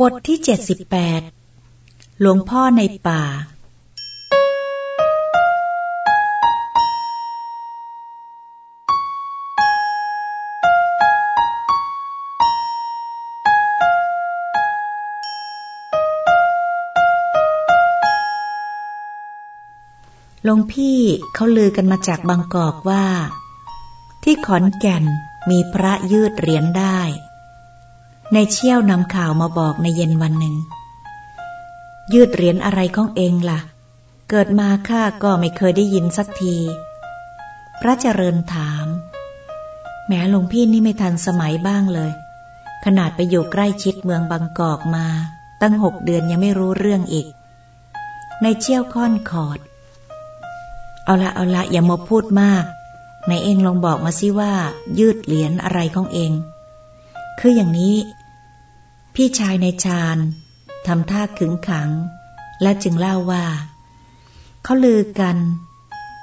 บทที่เจ็ดสิบแปดหลวงพ่อในป่า หลวงพี่เขาลือกันมาจากบางกอกว่า ที่ขอนแก่นมีพระยืดเหรียญได้ ในเชี่ยวนำข่าวมาบอกในเย็นวันหนึ่ง ยืดเหรียญอะไรของเองละ่ะ เกิดมาข้าก็ไม่เคยได้ยินสักที พระเจริญถาม แม้หลวงพี่นี่ไม่ทันสมัยบ้างเลย ขนาดไปอยู่ใกล้ชิดเมืองบางกอกมา ตั้งหกเดือนยังไม่รู้เรื่องอีก ในเชี่ยวค่อนขอด เอาละเอาละอย่ามาพูดมากในเองลองบอกมาสิว่า ยืดเหรียญอะไรของเอง คืออย่างนี้ พี่ชายในชาญทำท่าขึงขัง และจึงเล่าว่า เขาลือกัน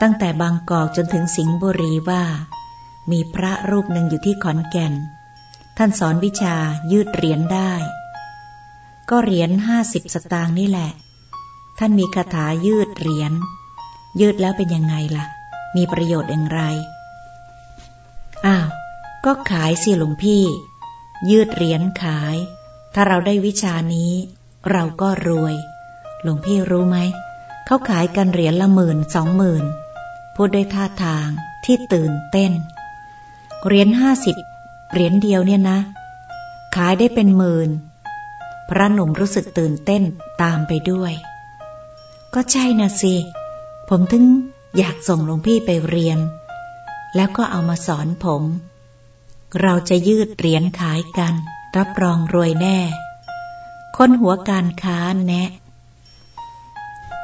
ตั้งแต่บางกอกจนถึงสิงห์บุรีว่า มีพระรูปหนึ่งอยู่ที่ขอนแก่น ท่านสอนวิชายืดเหรียญได้ ก็เหรียญห้าสิบสตางค์นี่แหละ ท่านมีคาถายืดเหรียญยืดแล้วเป็นยังไงล่ะ มีประโยชน์อย่างไร อ้าว ก็ขายสิหลวงพี่ ยืดเหรียญขาย ถ้าเราได้วิชานี้ เราก็รวย หลวงพี่รู้ไหม เขาขายกันเหรียญละหมื่นสองหมื่น พูดด้วยท่าทางที่ตื่นเต้น เหรียญห้าสิบเหรียญเดียวเนี่ยนะ ขายได้เป็นหมื่น พระหนุ่มรู้สึกตื่นเต้นตามไปด้วย ก็ใช่นะสิ ผมถึงอยากส่งหลวงพี่ไปเรียน แล้วก็เอามาสอนผม เราจะยืดเหรียญขายกัน รับรองรวยแน่ คนหัวการค้าแนะ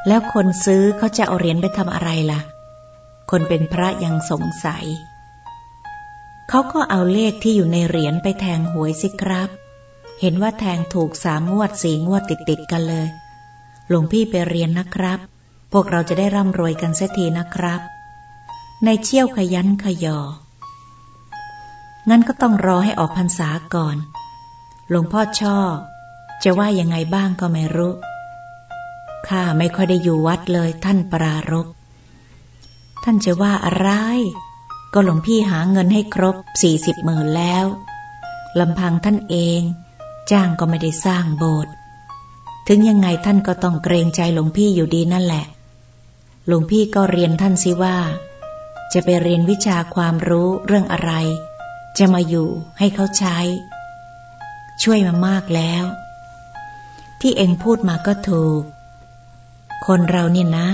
แล้วคนซื้อเขาจะเอาเหรียญไปทำอะไรล่ะ คนเป็นพระยังสงสัย เขาก็เอาเลขที่อยู่ในเหรียญไปแทงหวยสิครับ เห็นว่าแทงถูกสามงวดสี่งวดติดติดกันเลย หลวงพี่ไปเรียนนะครับ พวกเราจะได้ร่ำรวยกันเสียทีนะครับ ในเชี่ยวขยันขยองั้นก็ต้องรอให้ออกพรรษาก่อน หลวงพ่อชอบจะว่ายังไงบ้างก็ไม่รู้ ข้าไม่ค่อยได้อยู่วัดเลยท่านปรารบท่านจะว่าอะไร ก็หลวงพี่หาเงินให้ครบสี่สิบหมื่นแล้วลำพังท่านเอง จ้างก็ไม่ได้สร้างโบสถ์ถึงยังไงท่านก็ต้องเกรงใจหลวงพี่อยู่ดีนั่นแหละ หลวงพี่ก็เรียนท่านสิว่า จะไปเรียนวิชาความรู้เรื่องอะไร จะมาอยู่ให้เขาใช้ ช่วยมามากแล้ว ที่เองพูดมาก็ถูก คนเราเนี่ยนะ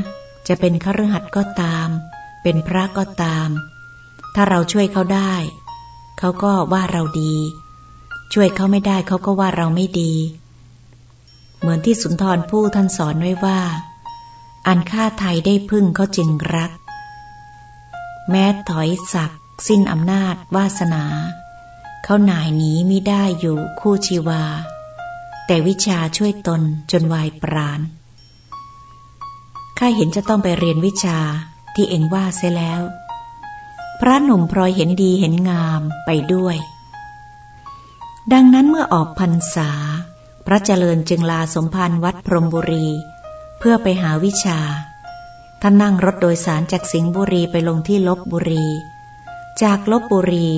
จะเป็นคฤหัสถ์ก็ตาม เป็นพระก็ตาม ถ้าเราช่วยเขาได้ เขาก็ว่าเราดี ช่วยเขาไม่ได้เขาก็ว่าเราไม่ดี เหมือนที่สุนทรผู้ท่านสอนไว้ว่า อันฆ่าไทยได้พึ่งเขาจึงรัก แม้ถอยศักสิ้นอำนาจวาสนา เขาหน่ายหนีม่ได้อยู่คู่ชีวา แต่วิชาช่วยตนจนวายปราณข้าเห็นจะต้องไปเรียนวิชาที่เอ็งว่าเสียแล้ว พระหนุ่มพลอยเห็นดีเห็นงามไปด้วย ดังนั้นเมื่อออกพรรษา พระเจริญจึงลาสมภารวัดพรมบุรี เพื่อไปหาวิชา ท่านนั่งรถโดยสารจากสิงห์บุรีไปลงที่ลบบุรี จากลบบุรี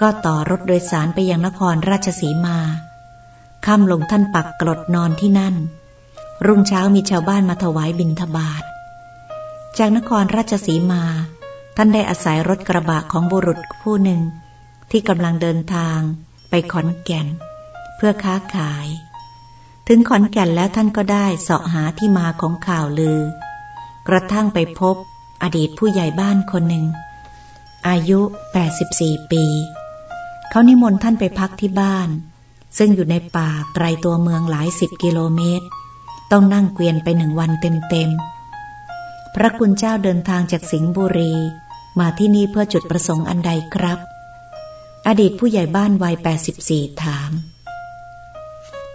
ก็ต่อรถโดยสารไปยังนครราชสีมาค่ำลงท่านปักกรดนอนที่นั่น รุ่งเช้ามีชาวบ้านมาถวายบิณฑบาต จากนครราชสีมา ท่านได้อาศัยรถกระบะของบุรุษผู้หนึ่ง ที่กำลังเดินทางไปขอนแก่น เพื่อค้าขาย ถึงขอนแก่นแล้วท่านก็ได้เสาะหาที่มาของข่าวลือ กระทั่งไปพบอดีตผู้ใหญ่บ้านคนหนึ่ง อายุ 84 ปี เขานิมนต์ท่านไปพักที่บ้าน ซึ่งอยู่ในป่าไกลตัวเมืองหลายสิบกิโลเมตร ต้องนั่งเกวียนไปหนึ่งวันเต็มๆ พระคุณเจ้าเดินทางจากสิงห์บุรี มาที่นี่เพื่อจุดประสงค์อันใดครับ อดีตผู้ใหญ่บ้านวัย 84 ถาม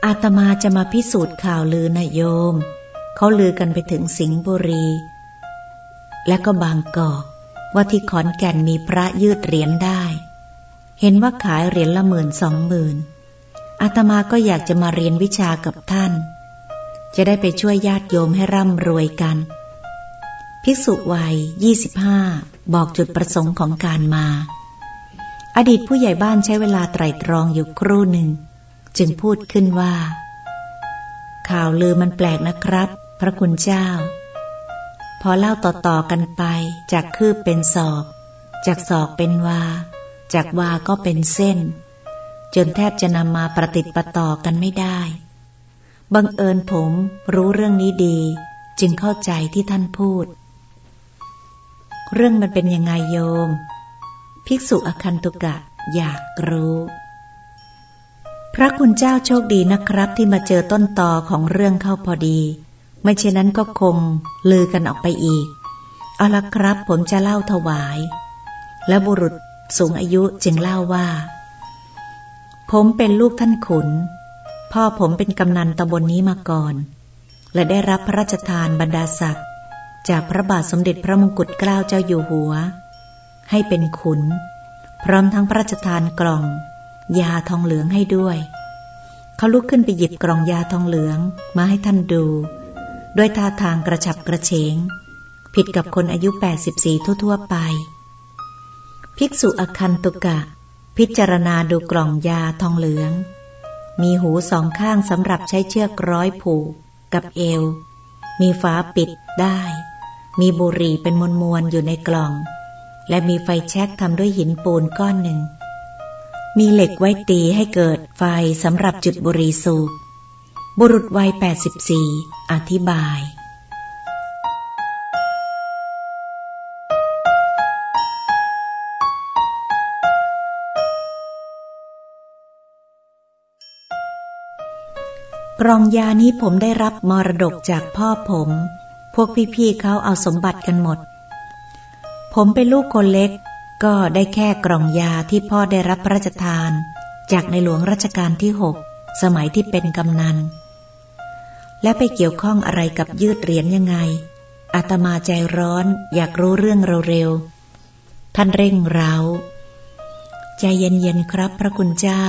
อาตมาจะมาพิสูจน์ข่าวลือนะโยม เขาลือกันไปถึงสิงห์บุรี และก็บางกอกว่าที่ขอนแก่นมีพระยืดเหรียญได้ เห็นว่าขายเหรียญละหมื่นสองหมื่นอาตมาก็อยากจะมาเรียนวิชากับท่าน จะได้ไปช่วยญาติโยมให้ร่ำรวยกัน ภิกษุวัย 25 บอกจุดประสงค์ของการมา อดีตผู้ใหญ่บ้านใช้เวลาไตรตรองอยู่ครู่หนึ่ง จึงพูดขึ้นว่า ข่าวลือมันแปลกนะครับ พระคุณเจ้า พอเล่าต่อๆกันไปจากคืบเป็นศอก จากศอกเป็นวา จากวาก็เป็นเส้น จนแทบจะนำมาประติดประต่อกันไม่ได้ บังเอิญผมรู้เรื่องนี้ดี จึงเข้าใจที่ท่านพูด เรื่องมันเป็นยังไงโยม ภิกษุอคันตุกะอยากรู้ พระคุณเจ้าโชคดีนะครับที่มาเจอต้นตอของเรื่องเข้าพอดี ไม่เช่นนั้นก็คงลือกันออกไปอีก เอาละครับผมจะเล่าถวาย และบุรุษ สูงอายุจึงเล่าว่า ผมเป็นลูกท่านขุน พ่อผมเป็นกำนันตำบลนนี้มาก่อน และได้รับพระราชทานบรรดาศักดิ์จากพระบาทสมเด็จพระมงกุฎเกล้าเจ้าอยู่หัว ให้เป็นขุน พร้อมทั้งพระราชทานกล่อง ยาทองเหลืองให้ด้วย เขาลุกขึ้นไปหยิบกล่องยาทองเหลืองมาให้ท่านดู ด้วยท่าทางกระฉับกระเฉง ผิดกับคนอายุ 84 ทั่วๆไป ภิกษุอคันตุกะ พิจารณาดูกล่องยาทองเหลือง มีหูสองข้างสำหรับใช้เชือกร้อยผูกกับเอว มีฝาปิดได้ มีบุหรี่เป็นมวลมวลอยู่ในกล่อง และมีไฟแช็กทำด้วยหินปูนก้อนหนึ่ง มีเหล็กไว้ตีให้เกิดไฟสำหรับจุดบุหรี่สูบบุรุษวัย 84 อธิบาย กรองยานี้ผมได้รับมรดกจากพ่อผม พวกพี่ๆเขาเอาสมบัติกันหมด ผมเป็นลูกคนเล็ก ก็ได้แค่กล่องยาที่พ่อได้รับพระราชทาน จากในหลวงรัชกาลที่หกสมัยที่เป็นกำนัน และไปเกี่ยวข้องอะไรกับยืดเหรียญยังไง อาตมาใจร้อนอยากรู้เรื่องเร็วๆ ท่านเร่งเร้า ใจเย็นๆครับพระคุณเจ้า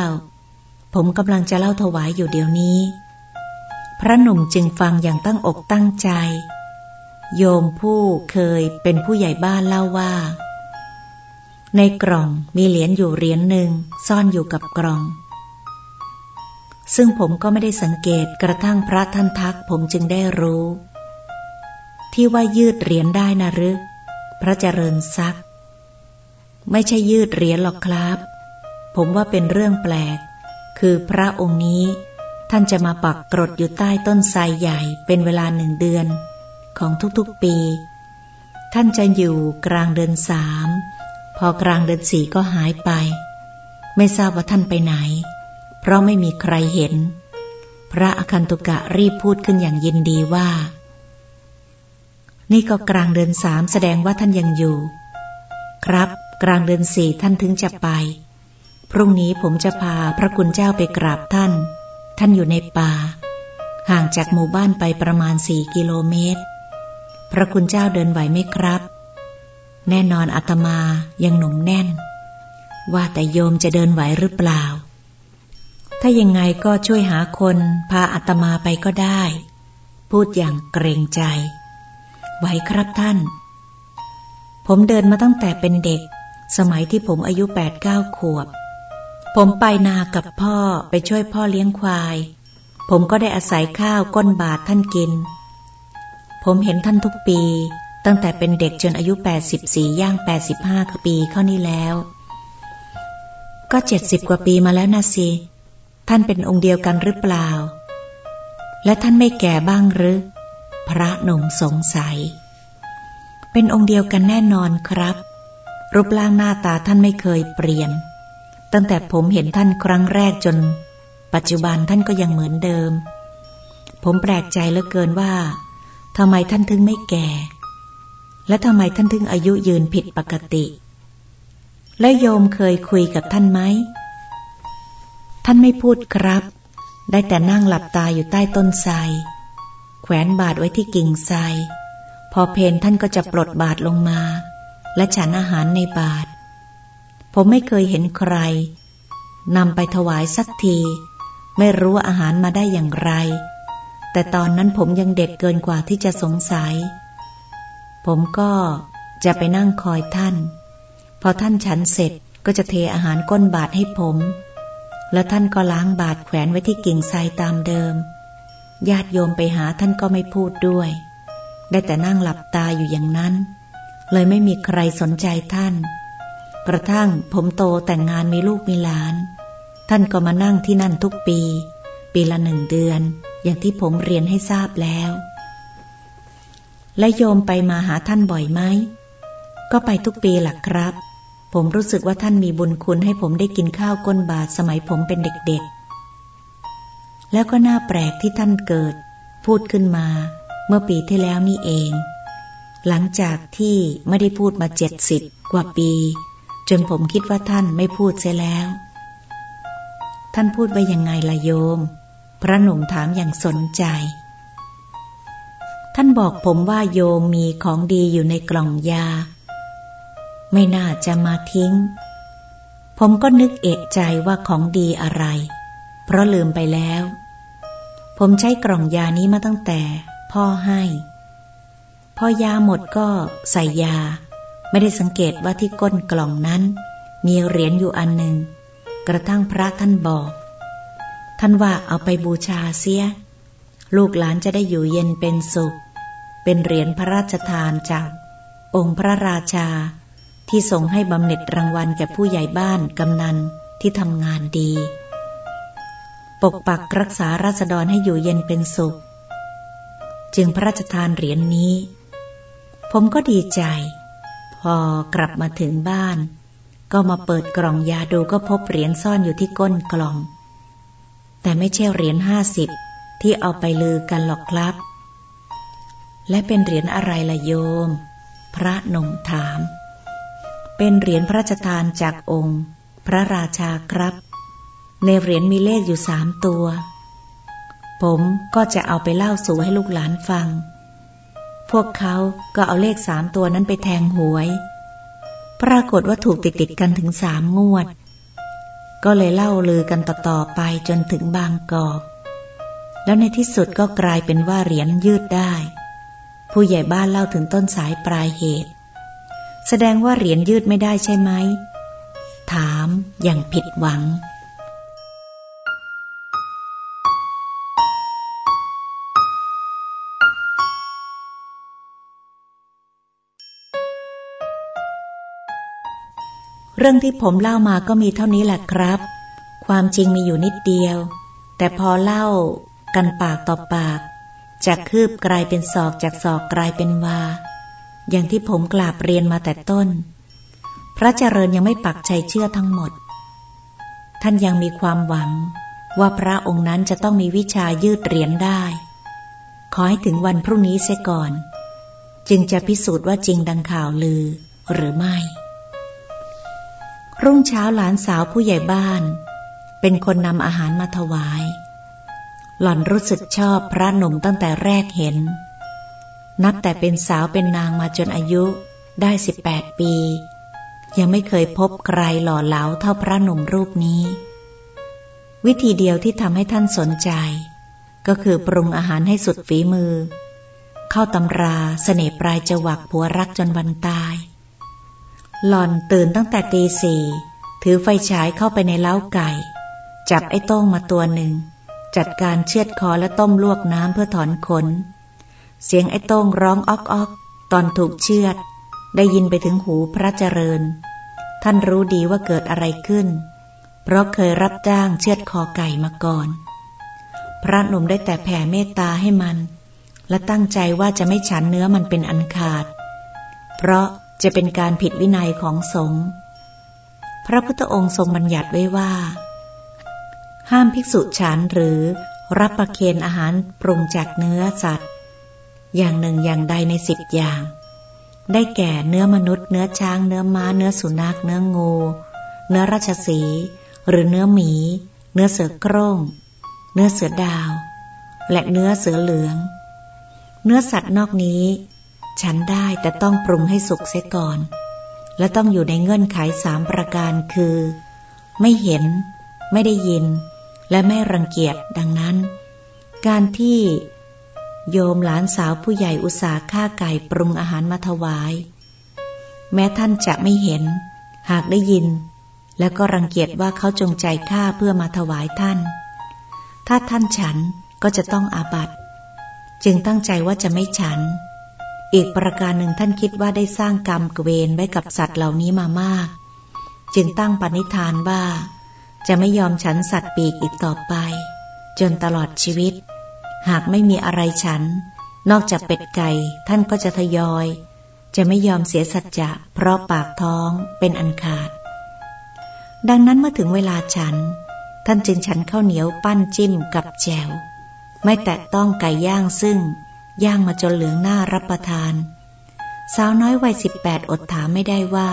ผมกำลังจะเล่าถวายอยู่เดี๋ยวนี้ พระหนุ่มจึงฟังอย่างตั้งอกตั้งใจ โยมผู้เคยเป็นผู้ใหญ่บ้านเล่าว่า ในกล่องมีเหรียญอยู่เหรียญหนึ่งซ่อนอยู่กับกล่อง ซึ่งผมก็ไม่ได้สังเกตกระทั่งพระท่านทักผมจึงได้รู้ ที่ว่ายืดเหรียญได้นะหรือพระเจริญซัก ไม่ใช่ยืดเหรียญหรอกครับ ผมว่าเป็นเรื่องแปลก คือพระองค์นี้ ท่านจะมาปักกรดอยู่ใต้ต้นไทรใหญ่เป็นเวลาหนึ่งเดือนของทุกๆปี ท่านจะอยู่กลางเดือนสาม พอกลางเดือนสี่ก็หายไป ไม่ทราบว่าท่านไปไหน เพราะไม่มีใครเห็น พระอคันตุกะรีบพูดขึ้นอย่างยินดีว่า นี่ก็กลางเดือนสามแสดงว่าท่านยังอยู่ ครับ กลางเดือนสี่ท่านถึงจะไป พรุ่งนี้ผมจะพาพระคุณเจ้าไปกราบท่าน ท่านอยู่ในป่า ห่างจากหมู่บ้านไปประมาณสี่กิโลเมตร พระคุณเจ้าเดินไหวไหมครับ แน่นอนอาตมายังหนุ่มแน่น ว่าแต่โยมจะเดินไหวหรือเปล่า ถ้ายังไงก็ช่วยหาคนพาอาตมาไปก็ได้ พูดอย่างเกรงใจ ไหวครับท่าน ผมเดินมาตั้งแต่เป็นเด็ก สมัยที่ผมอายุแปดเก้าขวบ ผมไปนากับพ่อไปช่วยพ่อเลี้ยงควาย ผมก็ได้อาศัยข้าวก้นบาทท่านกิน ผมเห็นท่านทุกปีตั้งแต่เป็นเด็กจนอายุ 84 ย่าง 85ปีเข้านี่แล้ว ก็เจ็ดสิบกว่าปีมาแล้วนะสิ ท่านเป็นองค์เดียวกันหรือเปล่า และท่านไม่แก่บ้างหรือ พระหนุ่มสงสัย เป็นองค์เดียวกันแน่นอนครับ รูปร่างหน้าตาท่านไม่เคยเปลี่ยน ตั้งแต่ผมเห็นท่านครั้งแรกจน ปัจจุบันท่านก็ยังเหมือนเดิม ผมแปลกใจเหลือเกินว่าทำไมท่านถึงไม่แก่ และทำไมท่านถึงอายุยืนผิดปกติ และโยมเคยคุยกับท่านไหม ท่านไม่พูดครับ ได้แต่นั่งหลับตาอยู่ใต้ต้นไทรแขวนบาทไว้ที่กิ่งไทรพอเพนท่านก็จะปลดบาทลงมา และฉันอาหารในบาท ผมไม่เคยเห็นใครนำไปถวายสักที ไม่รู้อาหารมาได้อย่างไร แต่ตอนนั้นผมยังเด็กเกินกว่าที่จะสงสัย ผมก็จะไปนั่งคอยท่าน พอท่านฉันเสร็จก็จะเทอาหารก้นบาทให้ผม แล้วท่านก็ล้างบาทแขวนไว้ที่กิ่งไทรตามเดิม ญาติโยมไปหาท่านก็ไม่พูดด้วย ได้แต่นั่งหลับตาอยู่อย่างนั้น เลยไม่มีใครสนใจท่าน กระทั่งผมโตแต่งงานมีลูกมีหลาน ท่านก็มานั่งที่นั่นทุกปี ปีละหนึ่งเดือน อย่างที่ผมเรียนให้ทราบแล้ว และโยมไปมาหาท่านบ่อยไหม ก็ไปทุกปีหลักครับ ผมรู้สึกว่าท่านมีบุญคุณให้ผมได้กินข้าวก้นบาทสมัยผมเป็นเด็กๆ แล้วก็น่าแปลกที่ท่านเกิด พูดขึ้นมาเมื่อปีที่แล้วนี่เอง หลังจากที่ไม่ได้พูดมาเจ็ดสิบกว่าปี จนผมคิดว่าท่านไม่พูดเสียแล้ว ท่านพูดไว้ยังไงละโยม พระหนุ่มถามอย่างสนใจ ท่านบอกผมว่าโยมมีของดีอยู่ในกล่องยา ไม่น่าจะมาทิ้ง ผมก็นึกเอกใจว่าของดีอะไร เพราะลืมไปแล้ว ผมใช้กล่องยานี้มาตั้งแต่ พ่อให้ พอยาหมดก็ใส่ยา ไม่ได้สังเกตว่าที่ก้นกล่องนั้น มีเหรียญอยู่อันหนึ่ง กระทั่งพระท่านบอก ท่านว่าเอาไปบูชาเสีย ลูกหลานจะได้อยู่เย็นเป็นสุข เป็นเหรียญพระราชทานจาก องค์พระราชา ที่ส่งให้บำเหน็จรางวัลแก่ผู้ใหญ่บ้านกำนันที่ทำงานดี ปกปักรักษาราษฎรให้อยู่เย็นเป็นสุข จึงพระราชทานเหรียญนนี้ ผมก็ดีใจ พอกลับมาถึงบ้าน ก็มาเปิดกล่องยาดูก็พบเหรียญซ่อนอยู่ที่ก้นกล่อง แต่ไม่ใช่เหรียญห้าสิบที่เอาไปลือกันหรอกครับ และเป็นเหรียญอะไรล่ะโยม พระนมถาม เป็นเหรียญพระราชทานจากองค์ พระราชาครับ ในเหรียญมีเลขอยู่สามตัว ผมก็จะเอาไปเล่าสู่ให้ลูกหลานฟัง พวกเขาก็เอาเลขสามตัวนั้นไปแทงหวย ปรากฏว่าถูกติดติดกันถึงสามงวด ก็เลยเล่าลือกันต่อๆไปจนถึงบางกอก แล้วในที่สุดก็กลายเป็นว่าเหรียญยืดได้ ผู้ใหญ่บ้านเล่าถึงต้นสายปลายเหตุ แสดงว่าเหรียญยืดไม่ได้ใช่ไหม ถามอย่างผิดหวัง เรื่องที่ผมเล่ามาก็มีเท่านี้แหละครับ ความจริงมีอยู่นิดเดียว แต่พอเล่ากันปากต่อปาก จากคืบกลายเป็นศอกจากศอกกลายเป็นวา อย่างที่ผมกราบเรียนมาแต่ต้น พระเจริญยังไม่ปักใจเชื่อทั้งหมด ท่านยังมีความหวัง ว่าพระองค์นั้นจะต้องมีวิชายืดเหรียญได้ ขอให้ถึงวันพรุ่งนี้เสียก่อน จึงจะพิสูจน์ว่าจริงดังข่าวลือหรือไม่ รุ่งเช้าหลานสาวผู้ใหญ่บ้าน เป็นคนนำอาหารมาถวาย หล่อนรู้สึกชอบพระหนุ่มตั้งแต่แรกเห็น นับแต่เป็นสาวเป็นนางมาจนอายุได้สิบแปดปี ยังไม่เคยพบใครหล่อเหลาเท่าพระหนุ่มรูปนี้ วิธีเดียวที่ทำให้ท่านสนใจ ก็คือปรุงอาหารให้สุดฝีมือ เข้าตำราสเสน่ปลายจวักผัวรักจนวันตาย หล่อนตื่นตั้งแต่ตีสี่ถือไฟฉายเข้าไปในเล้าไก่ จับไอ้โต้งมาตัวหนึ่ง จัดการเชือดคอและต้มลวกน้ำเพื่อถอนขน เสียงไอ้โต้งร้องอ๊อกอ๊อกตอนถูกเชือด ได้ยินไปถึงหูพระเจริญ ท่านรู้ดีว่าเกิดอะไรขึ้น เพราะเคยรับจ้างเชือดคอไก่มาก่อน พระหนุ่มได้แต่แผ่เมตตาให้มัน และตั้งใจว่าจะไม่ฉันเนื้อมันเป็นอันขาด เพราะ จะเป็นการผิดวินัยของสงฆ์พระพุทธองค์ทรงบัญญัติไว้ว่า ห้ามภิกษุฉันหรือรับประเคนอาหารปรุงจากเนื้อสัตว์ อย่างหนึ่งอย่างใดในสิบอย่าง ได้แก่เนื้อมนุษย์ เนื้อช้าง เนื้อม้า เนื้อสุนัข เนื้องู เนื้อราชสี หรือเนื้อหมี เนื้อเสือโคร่ง เนื้อเสือดาว และเนื้อเสือเหลือง เนื้อสัตว์นอกนี้ ฉันได้แต่ต้องปรุงให้สุกเสียก่อน และต้องอยู่ในเงื่อนไขสามประการคือ ไม่เห็น ไม่ได้ยิน และไม่รังเกียจดังนั้น การที่โยมหลานสาวผู้ใหญ่อุตสาห์ฆ่าไก่ปรุงอาหารมาถวาย แม้ท่านจะไม่เห็น หากได้ยิน แล้วก็รังเกียจว่าเขาจงใจฆ่าเพื่อมาถวายท่าน ถ้าท่านฉันก็จะต้องอาบัตจึงตั้งใจว่าจะไม่ฉัน อีกประการหนึ่งท่านคิดว่าได้สร้างกรรมเวรไว้กับสัตว์เหล่านี้มามาก จึงตั้งปณิธานว่า จะไม่ยอมฉันสัตว์ปีกอีกต่อไป จนตลอดชีวิต หากไม่มีอะไรฉัน นอกจากเป็ดไก่ท่านก็จะทยอย จะไม่ยอมเสียสัจจะเพราะปากท้องเป็นอันขาด ดังนั้นเมื่อถึงเวลาฉัน ท่านจึงฉันข้าวเหนียวปั้นจิ้มกับแจวไม่แตะต้องไก่ย่างซึ่ง ย่างมาจนเหลืองหน้ารับประทาน สาวน้อยวัยสิบแปดอดถามไม่ได้ว่า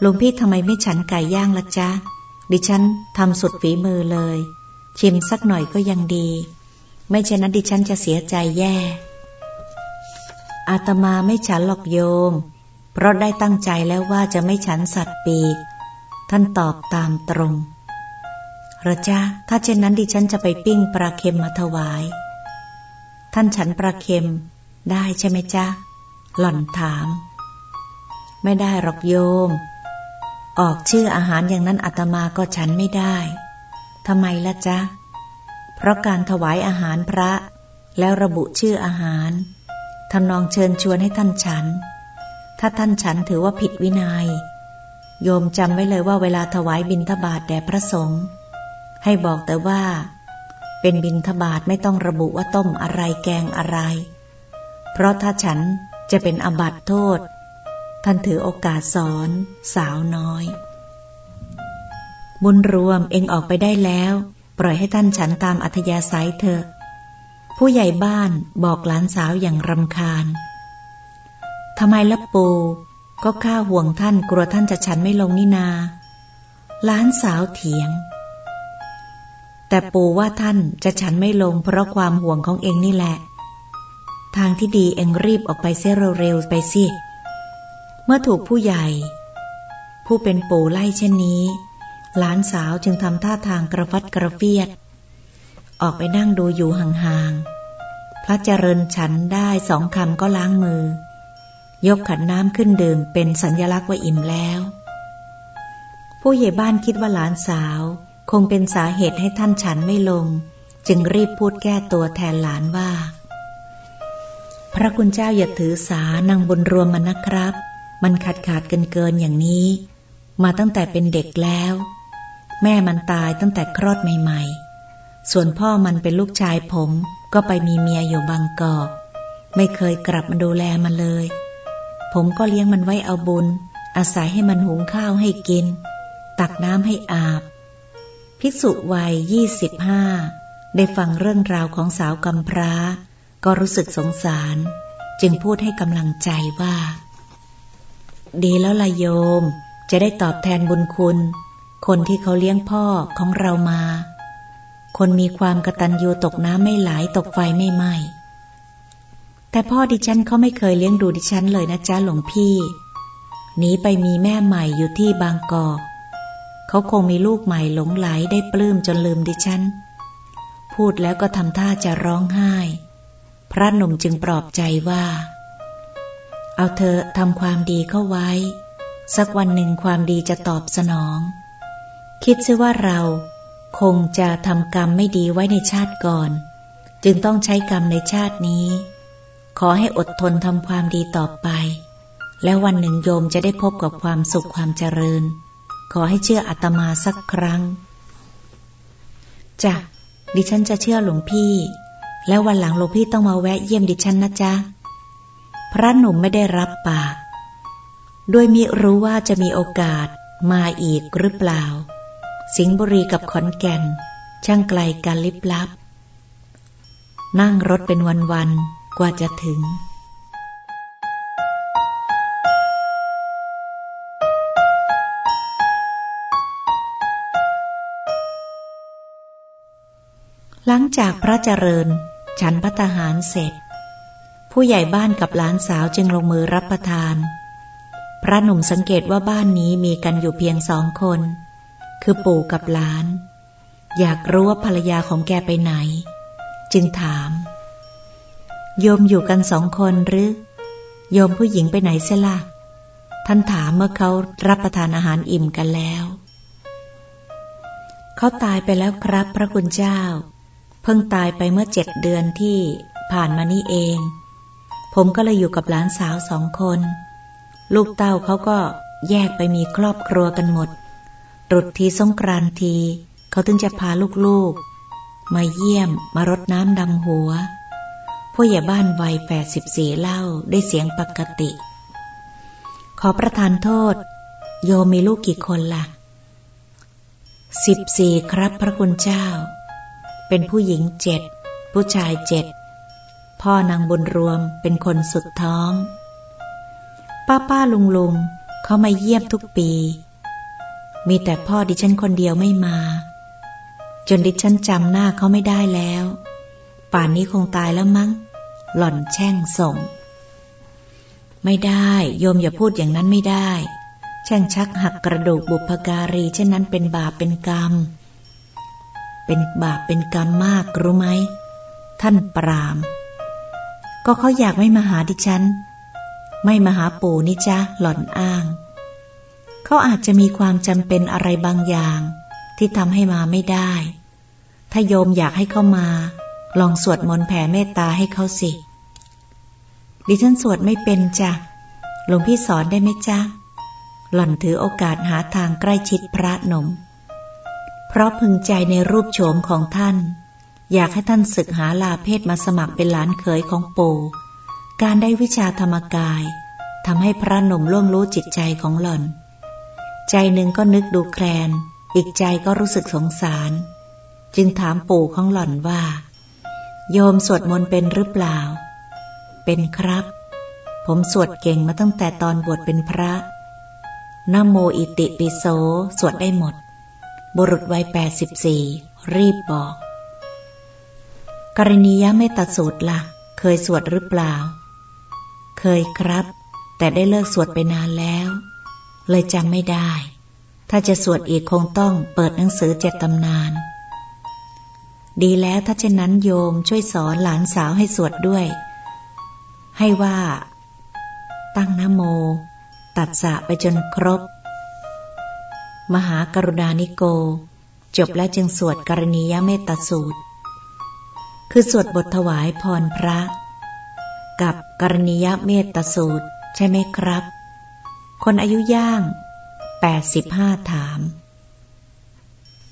หลวงพี่ทำไมไม่ฉันไก่ย่างละจ๊ะ ดิฉันทำสุดฝีมือเลย ชิมสักหน่อยก็ยังดี ไม่เช่นนั้นดิฉันจะเสียใจแย่ อาตมาไม่ฉันหลอกโยม เพราะได้ตั้งใจแล้วว่าจะไม่ฉันสัตว์ปีก ท่านตอบตามตรงระจ้าถ้าเช่นนั้นดิฉันจะไปปิ้งปลาเค็มมาถวาย ท่านฉันปลาเค็ม ได้ใช่ไหมจ๊ะ หล่อนถาม ไม่ได้หรอกโยม ออกชื่ออาหารอย่างนั้นอาตมาก็ฉันไม่ได้ทำไมละจ๊ะ เพราะการถวายอาหารพระ แล้วระบุชื่ออาหารทำนองเชิญชวนให้ท่านฉัน ถ้าท่านฉันถือว่าผิดวินยัย โยมจำไว้เลยว่าเวลาถวายบิณฑบาตแด่พระสงฆ์ให้บอกแต่ว่า เป็นบินทบาทไม่ต้องระบุว่าต้มอะไรแกงอะไร เพราะถ้าฉันจะเป็นอบัตโทษ ท่านถือโอกาสสอนสาวน้อย บุญรวมเองออกไปได้แล้ว ปล่อยให้ท่านฉันตามอัธยาศัยเถอะ ผู้ใหญ่บ้านบอกหลานสาวอย่างรำคาญทำไมละปูก็ข้าห่วงท่านกลัวท่านจะฉันไม่ลงนี่นาหลานสาวเถียง แต่ปู่ว่าท่านจะฉันไม่ลงเพราะความห่วงของเองนี่แหละ ทางที่ดีเองรีบออกไปเสียเร็วๆไปสิ เมื่อถูกผู้ใหญ่ ผู้เป็นปู่ไล่เช่นนี้ หลานสาวจึงทำท่าทางกระฟัดกระเฟียด ออกไปนั่งดูอยู่ห่างๆ พระเจริญฉันได้สองคำก็ล้างมือ ยกขันน้ำขึ้นดื่มเป็นสัญญลักษณ์ว่าอิ่มแล้ว ผู้ใหญ่บ้านคิดว่าหลานสาว คงเป็นสาเหตุให้ท่านฉันไม่ลง จึงรีบพูดแก้ตัวแทนหลานว่า พระคุณเจ้าอย่าถือสานางบุญรวมมันนะครับ มันขาดขาดเกินเกินอย่างนี้ มาตั้งแต่เป็นเด็กแล้ว แม่มันตายตั้งแต่คลอดใหม่ ๆ ส่วนพ่อมันเป็นลูกชายผมก็ไปมีเมียอยู่บางกอกไม่เคยกลับมาดูแลมันเลย ผมก็เลี้ยงมันไว้เอาบุญ อาศัยให้มันหุงข้าวให้กิน ตักน้ำให้อาบ ภิกษุวัยยี่สิบห้าได้ฟังเรื่องราวของสาวกำพร้า ก็รู้สึกสงสาร จึงพูดให้กำลังใจว่า ดีแล้วลายโยม จะได้ตอบแทนบุญคุณ คนที่เขาเลี้ยงพ่อของเรามา คนมีความกระตันยูตกน้ำไม่ไหลตกไฟไม่ไหม้แต่พ่อดิฉันเขาไม่เคยเลี้ยงดูดิฉันเลยนะจ๊ะหลวงพี่หนีไปมีแม่ใหม่อยู่ที่บางกอก เขาคงมีลูกใหม่หลงไหลได้ปลื้มจนลืมดิฉัน พูดแล้วก็ทำท่าจะร้องไห้ พระหนุ่มจึงปลอบใจว่า เอาเธอทำความดีเข้าไว้ สักวันหนึ่งความดีจะตอบสนอง คิดซิว่าเราคงจะทำกรรมไม่ดีไว้ในชาติก่อน จึงต้องใช้กรรมในชาตินี้ ขอให้อดทนทำความดีต่อไป แล้ววันหนึ่งโยมจะได้พบกับความสุขความเจริญ ขอให้เชื่ออาตมาสักครั้งจ้ะดิฉันจะเชื่อหลวงพี่ แล้ววันหลังหลวงพี่ต้องมาแวะเยี่ยมดิฉันนะจ๊ะ พระหนุ่มไม่ได้รับปาก ด้วยมิรู้ว่าจะมีโอกาสมาอีกหรือเปล่า สิงห์บุรีกับขอนแก่น ช่างไกลกันลิบลับ นั่งรถเป็นวันๆกว่าจะถึง จากพระเจริญ ฉันพัตหารเสร็จ ผู้ใหญ่บ้านกับหลานสาวจึงลงมือรับประทาน พระหนุ่มสังเกตว่าบ้านนี้มีกันอยู่เพียงสองคน คือปู่กับหลาน อยากรู้ว่าภรรยาของแกไปไหน จึงถาม โยมอยู่กันสองคนหรือ โยมผู้หญิงไปไหนเสียละ่ะท่านถามเมื่อเขารับประทานอาหารอิ่มกันแล้ว เขาตายไปแล้วครับพระคุณเจ้า พิ่งตายไปเมื่อเจ็ดเดือนที่ผ่านมานี่เอง ผมก็เลยอยู่กับหลานสาวสองคน ลูกเต้าเขาก็แยกไปมีครอบครัวกันหมดตรุษทีสงกรานที เขาถึงจะพาลูกๆ มาเยี่ยมมารดน้ำดำหัว ผู้ใหญ่บ้านวัยแปดสิบสี่เล่าได้เสียงปกติ ขอประทานโทษ โยมมีลูกกี่คนละ่ะสิบสี่ครับพระคุณเจ้า เป็นผู้หญิงเจ็ด ผู้ชายเจ็ด พ่อนางบุญรวมเป็นคนสุดท้อง ป้าป้าลุงลุงเขามาเยี่ยมทุกปี มีแต่พ่อดิฉันคนเดียวไม่มา จนดิฉันจำหน้าเขาไม่ได้แล้ว ป่านนี้คงตายแล้วมั้ง หล่อนแช่งส่ง ไม่ได้โยมอย่าพูดอย่างนั้นไม่ได้ แช่งชักหักกระดูกบุพการีเช่นนั้นเป็นบาปเป็นกรรมเเป็นบาปเป็นกรรมมากรู้ไหม ท่านปราม ก็เขาอยากไม่มาหาดิฉัน ไม่มาหาปู่นี่จ้ะหล่อนอ้าง เขาอาจจะมีความจำเป็นอะไรบางอย่าง ที่ทำให้มาไม่ได้ ถ้าโยมอยากให้เขามา ลองสวดมนต์แผ่เมตตาให้เขาสิ ดิฉันสวดไม่เป็นจ้ะหลวงพี่สอนได้ไหมจ๊ะหล่อนถือโอกาสหาทางใกล้ชิดพระหนม เพราะพึงใจในรูปโฉมของท่าน อยากให้ท่านศึกหาลาเพศมาสมัครเป็นหลานเขยของปู่การได้วิชาธรรมกายทำให้พระหนุ่มล่วงรู้จิตใจของหล่อน ใจหนึ่งก็นึกดูแคลน อีกใจก็รู้สึกสงสาร จึงถามปู่ของหล่อนว่า โยมสวดมนต์เป็นหรือเปล่า เป็นครับ ผมสวดเก่งมาตั้งแต่ตอนบวชเป็นพระนโมอิติปิโสสวดได้หมด บุรุษวัยแปดสิบสี่รีบบอก กรณียะไม่ตัดสูตรละ่ะ เคยสวดหรือเปล่า เคยครับ แต่ได้เลิกสวดไปนานแล้ว เลยจำไม่ได้ ถ้าจะสวดอีกคงต้องเปิดหนังสือเจ็ดตำนาน ดีแล้วถ้าเช่นนั้นโยมช่วยสอนหลานสาวให้สวดด้วย ให้ว่า ตั้งนโม ตัดสะไปจนครบ มหากรุณานิโก จบแล้วจึงสวดกรณียเมตตาสูตร คือสวดบทถวายพรพระ กับกรณียเมตตาสูตร ใช่ไหมครับ คนอายุย่างแปดสิบห้าถาม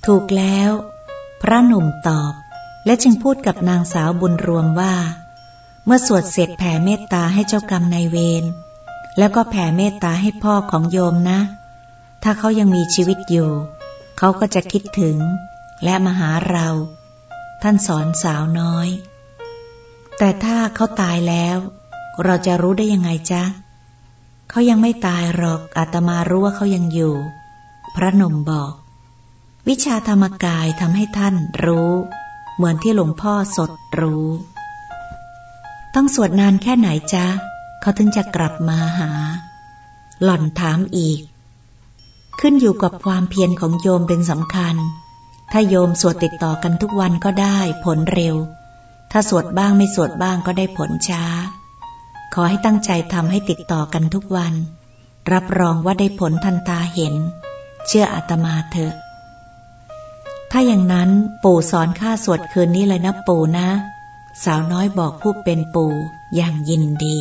ถูกแล้ว พระหนุ่มตอบ และจึงพูดกับนางสาวบุญรวมว่า เมื่อสวดเสร็จแผ่เมตตาให้เจ้ากรรมนายเวรแล้วก็แผ่เมตตาให้พ่อของโยมนะ ถ้าเขายังมีชีวิตอยู่ เขาก็จะคิดถึง และมาหาเรา ท่านสอนสาวน้อย แต่ถ้าเขาตายแล้ว เราจะรู้ได้ยังไงจ๊ะเขายังไม่ตายหรอกอาตมารู้ว่าเขายังอยู่ พระนมบอก วิชาธรรมกายทำให้ท่านรู้ เหมือนที่หลวงพ่อสดรู้ ต้องสวดนานแค่ไหนจ๊ะเขาถึงจะกลับมาหา หล่อนถามอีก ขึ้นอยู่กับความเพียรของโยมเป็นสำคัญ ถ้าโยมสวดติดต่อกันทุกวันก็ได้ผลเร็ว ถ้าสวดบ้างไม่สวดบ้างก็ได้ผลช้า ขอให้ตั้งใจทำให้ติดต่อกันทุกวัน รับรองว่าได้ผลทันตาเห็น เชื่ออาตมาเถอะ ถ้าอย่างนั้นปู่สอนข้าสวดคืนนี้เลยนะปู่นะ สาวน้อยบอกผู้เป็นปู่อย่างยินดี